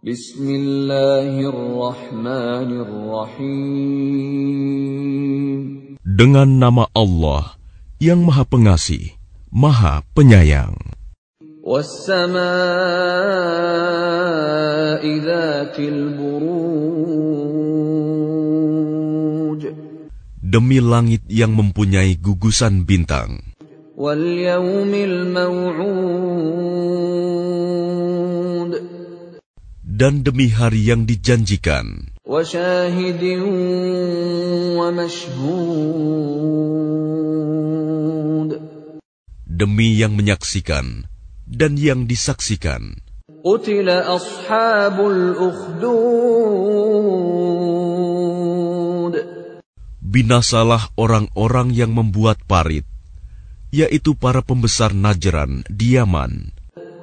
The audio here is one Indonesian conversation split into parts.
Bismillahirrahmanirrahim. Dengan nama Allah yang Maha Pengasih, Maha Penyayang. Demi langit yang mempunyai gugusan bintang dan demi hari yang dijanjikan. Demi yang menyaksikan dan yang disaksikan. Binasalah orang-orang yang membuat parit, yaitu para pembesar Najran, Diaman,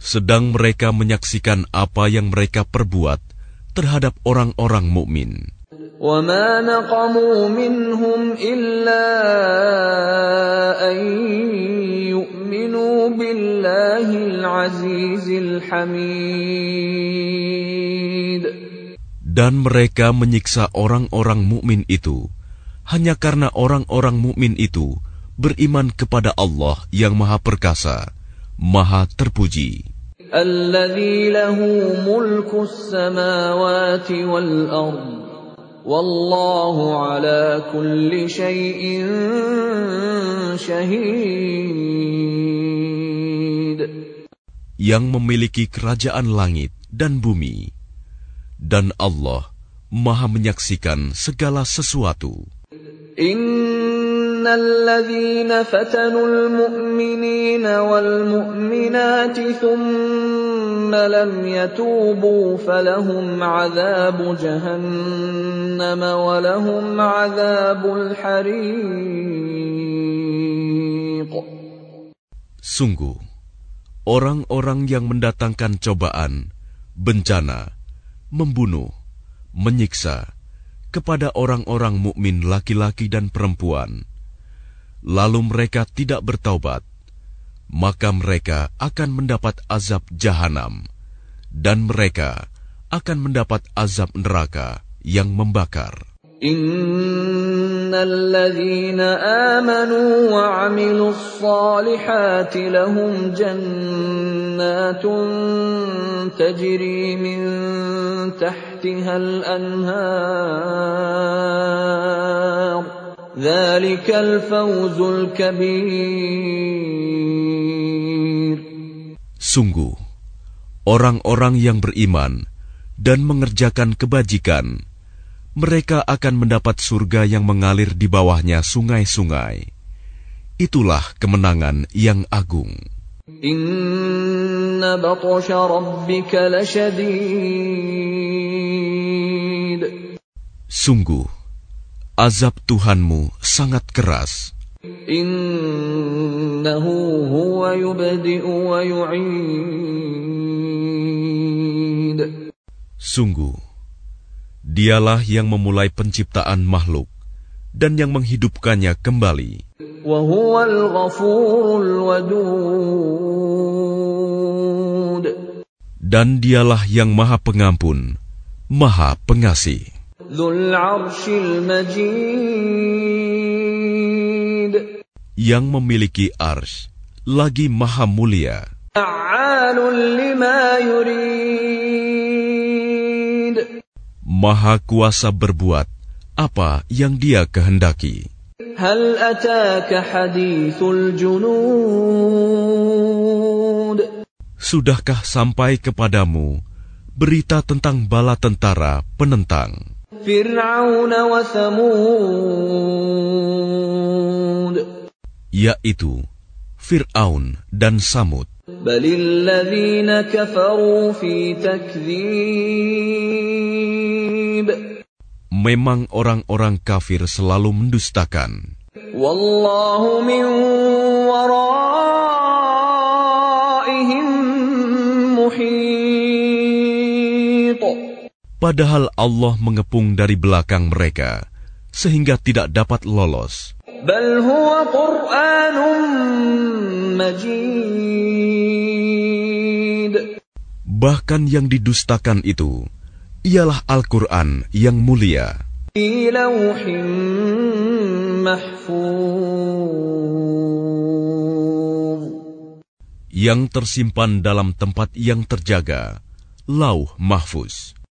sedang mereka menyaksikan apa yang mereka perbuat terhadap orang-orang mukmin. وَمَا نَقَمُوا مِنْهُمْ إِلَّا أَن يُؤْمِنُوا بِاللَّهِ الْعَزِيزِ الْحَمِيدِ Dan mereka menyiksa orang-orang mukmin itu hanya karena orang-orang mukmin itu beriman kepada Allah yang Maha Perkasa, Maha Terpuji. الَّذِي لَهُ مُلْكُ السَّمَاوَاتِ وَالْأَرْضِ وَاللَّهُ عَلَى كُلِّ شَيْءٍ شَهِيدٌ yang memiliki kerajaan langit dan bumi, dan Allah Maha menyaksikan segala sesuatu. إِنَّ الَّذِينَ فَتَنُوا الْمُؤْمِنِينَ وَالْمُؤْمِنَاتِ ثُمَّ لَمْ يَتُوبُوا فَلَهُمْ عَذَابُ جَهَنَّمَ وَلَهُمْ عَذَابُ الْحَرِيقِ Sungguh, orang-orang yang mendatangkan cobaan, bencana, membunuh, menyiksa kepada orang-orang mukmin laki-laki dan perempuan, lalu mereka tidak bertaubat, maka mereka akan mendapat azab jahanam, dan mereka akan mendapat azab neraka yang membakar. إِنَّ الَّذِينَ آمَنُوا وَعَمِلُوا الصَّالِحَاتِ لَهُمْ جَنَّاتٌ تَجْرِي مِن تَحْتِهَا الْأَنْهَارُ Sungguh, orang-orang yang beriman dan mengerjakan kebajikan, mereka akan mendapat surga yang mengalir di bawahnya sungai-sungai. Itulah kemenangan yang agung. Sungguh, azab Tuhanmu sangat keras. Innahu huwa yubdi'u wa yu'id. Sungguh, dialah yang memulai penciptaan makhluk dan yang menghidupkannya kembali. Dan dialah yang maha pengampun, maha pengasih. Yang memiliki ars lagi maha mulia. Maha kuasa berbuat apa yang dia kehendaki. Sudahkah sampai kepadamu berita tentang bala tentara penentang? Fir'aun wa yaitu Fir'aun dan Samud. Memang orang-orang kafir selalu mendustakan. Wallahu padahal Allah mengepung dari belakang mereka sehingga tidak dapat lolos. Bahkan yang didustakan itu ialah Al-Qur'an yang mulia. Yang tersimpan dalam tempat yang terjaga, lauh mahfuz.